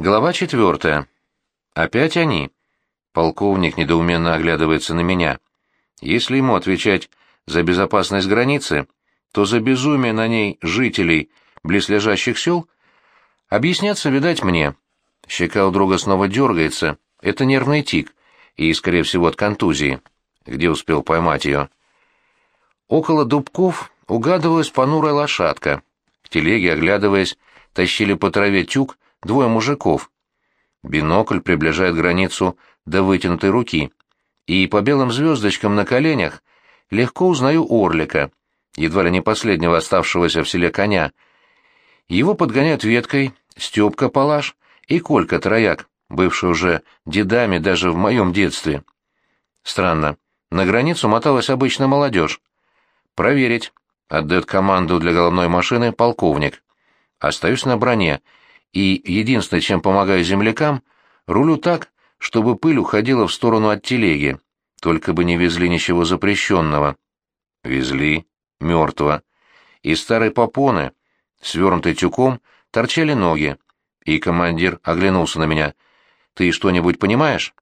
Глава четвертая. Опять они. Полковник недоуменно оглядывается на меня. Если ему отвечать за безопасность границы, то за безумие на ней жителей близлежащих сел объясняться, видать, мне. Щека у друга снова дергается. Это нервный тик. И, скорее всего, от контузии. Где успел поймать ее? Около дубков угадывалась понурая лошадка. К телеге, оглядываясь, тащили по траве тюк двое мужиков. Бинокль приближает границу до вытянутой руки, и по белым звездочкам на коленях легко узнаю орлика, едва ли не последнего оставшегося в селе коня. Его подгоняют веткой Степка Палаш и Колька Трояк, бывший уже дедами даже в моем детстве. Странно, на границу моталась обычно молодежь. «Проверить», — отдает команду для головной машины полковник. Остаюсь на броне — и единственное, чем помогаю землякам, рулю так, чтобы пыль уходила в сторону от телеги, только бы не везли ничего запрещенного. Везли мертво. Из старой попоны, свернутой тюком, торчали ноги, и командир оглянулся на меня. «Ты что-нибудь понимаешь?»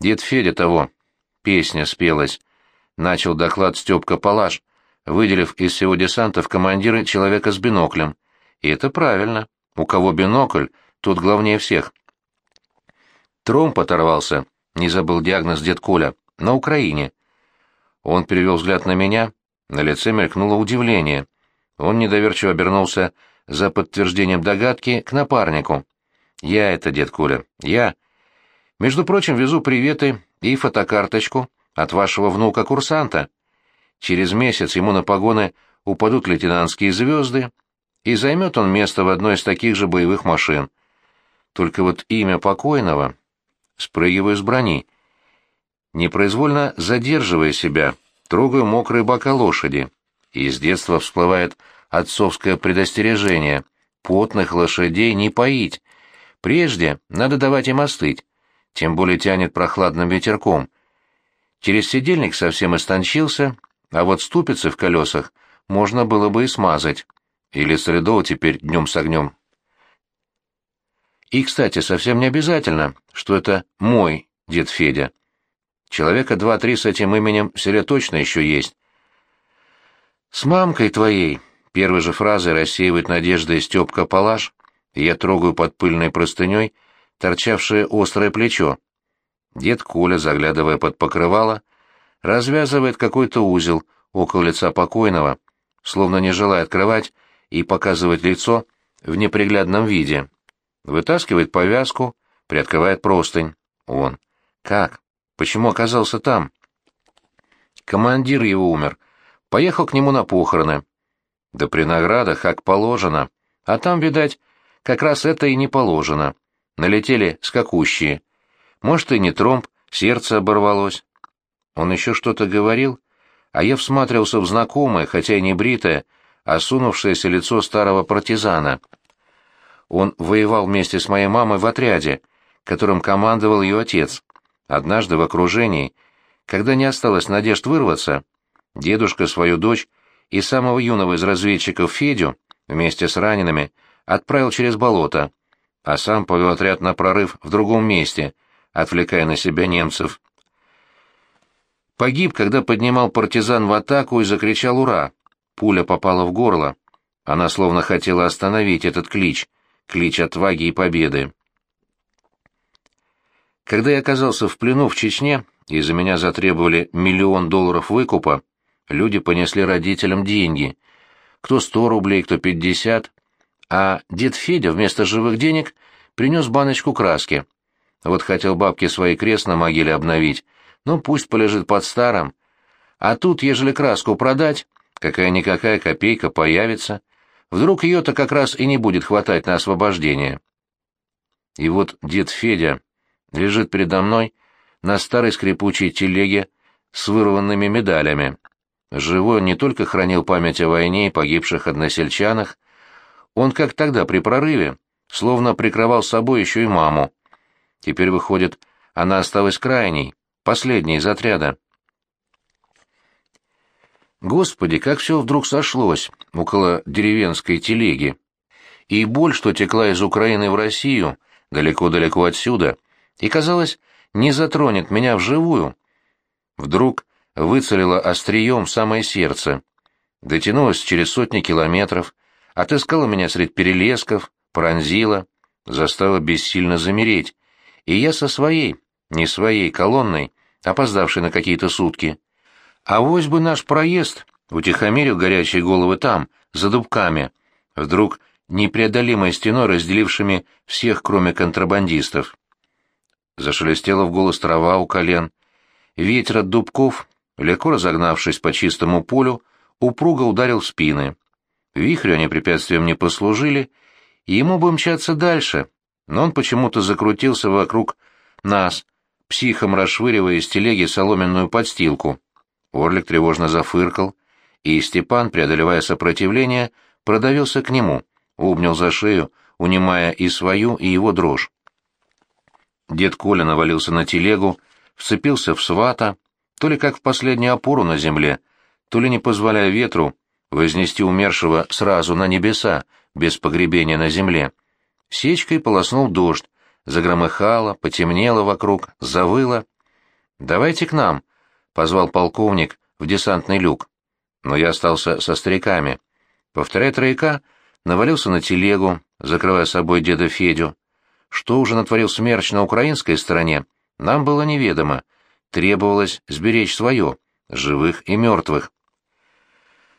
«Дед Федя того». Песня спелась. Начал доклад Степка Палаш, выделив из всего десанта в командиры человека с биноклем. И это правильно. У кого бинокль, тот главнее всех. Тромб оторвался, не забыл диагноз дед Коля, на Украине. Он перевел взгляд на меня, на лице мелькнуло удивление. Он недоверчиво обернулся за подтверждением догадки к напарнику. «Я это, дед Коля, я. Между прочим, везу приветы и фотокарточку от вашего внука-курсанта. Через месяц ему на погоны упадут лейтенантские звезды, и займет он место в одной из таких же боевых машин. Только вот имя покойного спрыгиваю с брони. Непроизвольно задерживая себя, трогаю мокрые бока лошади. И с детства всплывает отцовское предостережение — потных лошадей не поить. Прежде надо давать им остыть, тем более тянет прохладным ветерком. Через сидельник совсем истончился, а вот ступицы в колесах можно было бы и смазать. Или Солидова теперь днем с огнем. И, кстати, совсем не обязательно, что это мой дед Федя. Человека два-три с этим именем в селе точно еще есть. С мамкой твоей, первой же фразой рассеивает надежда Степка Палаш, и я трогаю под пыльной простыней торчавшее острое плечо. Дед Коля, заглядывая под покрывало, развязывает какой-то узел около лица покойного, словно не желая открывать и показывает лицо в неприглядном виде. Вытаскивает повязку, приоткрывает простынь. Он. Как? Почему оказался там? Командир его умер. Поехал к нему на похороны. Да при наградах, как положено. А там, видать, как раз это и не положено. Налетели скакущие. Может, и не тромб, сердце оборвалось. Он еще что-то говорил, а я всматривался в знакомое, хотя и не бритое, осунувшееся лицо старого партизана. Он воевал вместе с моей мамой в отряде, которым командовал ее отец. Однажды в окружении, когда не осталось надежд вырваться, дедушка свою дочь и самого юного из разведчиков Федю вместе с ранеными отправил через болото, а сам повел отряд на прорыв в другом месте, отвлекая на себя немцев. Погиб, когда поднимал партизан в атаку и закричал «Ура!». Пуля попала в горло. Она словно хотела остановить этот клич, клич отваги и победы. Когда я оказался в плену в Чечне, и за меня затребовали миллион долларов выкупа, люди понесли родителям деньги. Кто сто рублей, кто пятьдесят. А дед Федя вместо живых денег принес баночку краски. Вот хотел бабке свои крест на могиле обновить, ну пусть полежит под старым. А тут, ежели краску продать, какая-никакая копейка появится, вдруг ее-то как раз и не будет хватать на освобождение. И вот дед Федя лежит передо мной на старой скрипучей телеге с вырванными медалями. Живой он не только хранил память о войне и погибших односельчанах, он, как тогда при прорыве, словно прикрывал собой еще и маму. Теперь, выходит, она осталась крайней, последней из отряда. Господи, как все вдруг сошлось около деревенской телеги. и боль, что текла из Украины в Россию, далеко-далеко отсюда, и, казалось, не затронет меня вживую, вдруг выцелила острием самое сердце, дотянулась через сотни километров, отыскала меня среди перелесков, пронзила, заставила бессильно замереть, и я со своей, не своей колонной, опоздавшей на какие-то сутки. А вось бы наш проезд утихомирил горячие головы там, за дубками, вдруг непреодолимой стеной, разделившими всех, кроме контрабандистов. Зашелестела в голос трава у колен. Ветер от дубков, легко разогнавшись по чистому полю, упруго ударил в спины. Вихрю они препятствием не послужили, и ему бы мчаться дальше, но он почему-то закрутился вокруг нас, психом расшвыривая из телеги соломенную подстилку. Орлик тревожно зафыркал, и Степан, преодолевая сопротивление, продавился к нему, обнял за шею, унимая и свою, и его дрожь. Дед Коля навалился на телегу, вцепился в свата, то ли как в последнюю опору на земле, то ли не позволяя ветру вознести умершего сразу на небеса, без погребения на земле. Сечкой полоснул дождь, загромыхало, потемнело вокруг, завыло. «Давайте к нам», — позвал полковник в десантный люк. Но я остался со стариками. Повторяя трояка, навалился на телегу, закрывая собой деда Федю. Что уже натворил смерч на украинской стороне, нам было неведомо. Требовалось сберечь свое, живых и мертвых.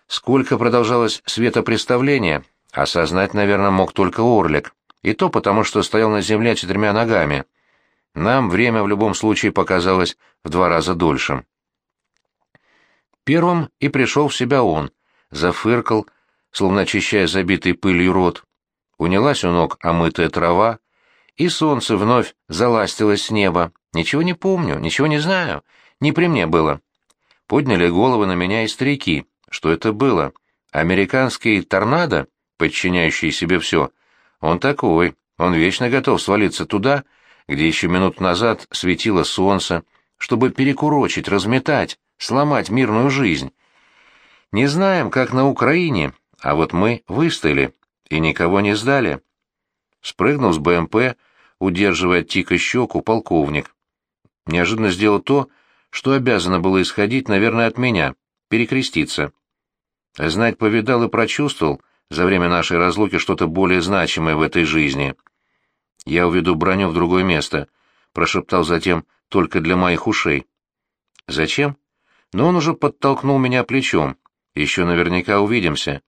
Сколько продолжалось светопреставление, осознать, наверное, мог только Орлик. И то потому, что стоял на земле четырьмя ногами. Нам время в любом случае показалось в два раза дольше. Первым и пришел в себя он, зафыркал, словно очищая забитый пылью рот. Унялась у ног омытая трава, и солнце вновь заластилось с неба. Ничего не помню, ничего не знаю, не при мне было. Подняли головы на меня и старики. Что это было? Американский торнадо, подчиняющий себе все? Он такой, он вечно готов свалиться туда, где еще минут назад светило солнце, чтобы перекурочить, разметать, сломать мирную жизнь. Не знаем, как на Украине, а вот мы выстояли и никого не сдали. Спрыгнул с БМП, удерживая тика щеку, полковник. Неожиданно сделал то, что обязано было исходить, наверное, от меня, перекреститься. Знать повидал и прочувствовал за время нашей разлуки что-то более значимое в этой жизни. «Я уведу броню в другое место», — прошептал затем только для моих ушей. «Зачем?» Но он уже подтолкнул меня плечом. Еще наверняка увидимся.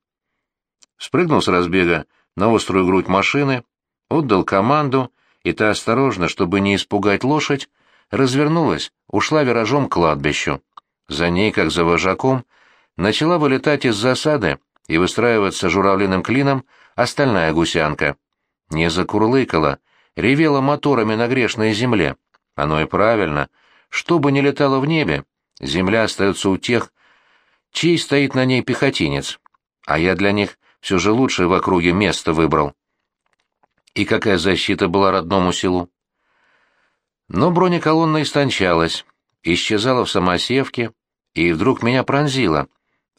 Спрыгнул с разбега на острую грудь машины, отдал команду, и та осторожно, чтобы не испугать лошадь, развернулась, ушла виражом к кладбищу. За ней, как за вожаком, начала вылетать из засады и выстраиваться журавлиным клином остальная гусянка. Не закурлыкала, ревела моторами на грешной земле. Оно и правильно. Что бы ни летало в небе, земля остается у тех, чей стоит на ней пехотинец. А я для них все же лучшее в округе место выбрал. И какая защита была родному селу? Но бронеколонна истончалась, исчезала в самосевке, и вдруг меня пронзило.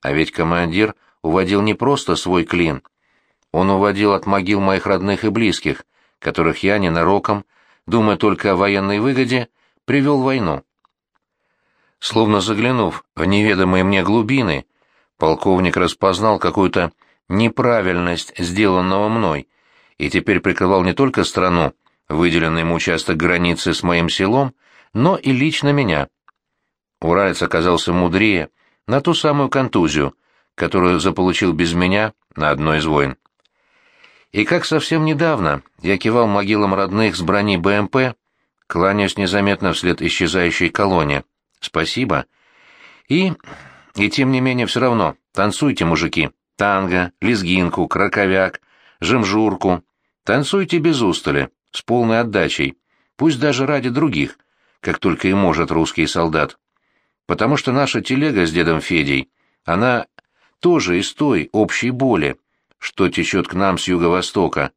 А ведь командир уводил не просто свой клин. Он уводил от могил моих родных и близких, которых я ненароком, думая только о военной выгоде, привел войну. Словно заглянув в неведомые мне глубины, полковник распознал какую-то неправильность сделанного мной и теперь прикрывал не только страну, выделенный ему участок границы с моим селом, но и лично меня. Уралец оказался мудрее на ту самую контузию, которую заполучил без меня на одной из войн. И как совсем недавно я кивал могилам родных с брони БМП, кланяюсь незаметно вслед исчезающей колонне. Спасибо. И... и тем не менее все равно, танцуйте, мужики, танго, лезгинку, краковяк, жемжурку. Танцуйте без устали, с полной отдачей, пусть даже ради других, как только и может русский солдат. Потому что наша телега с дедом Федей, она тоже из той общей боли, что течет к нам с юго-востока.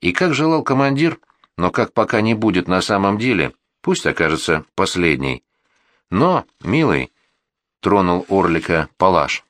И как желал командир, но как пока не будет на самом деле, пусть окажется последней. Но, милый, — тронул Орлика Палаш, —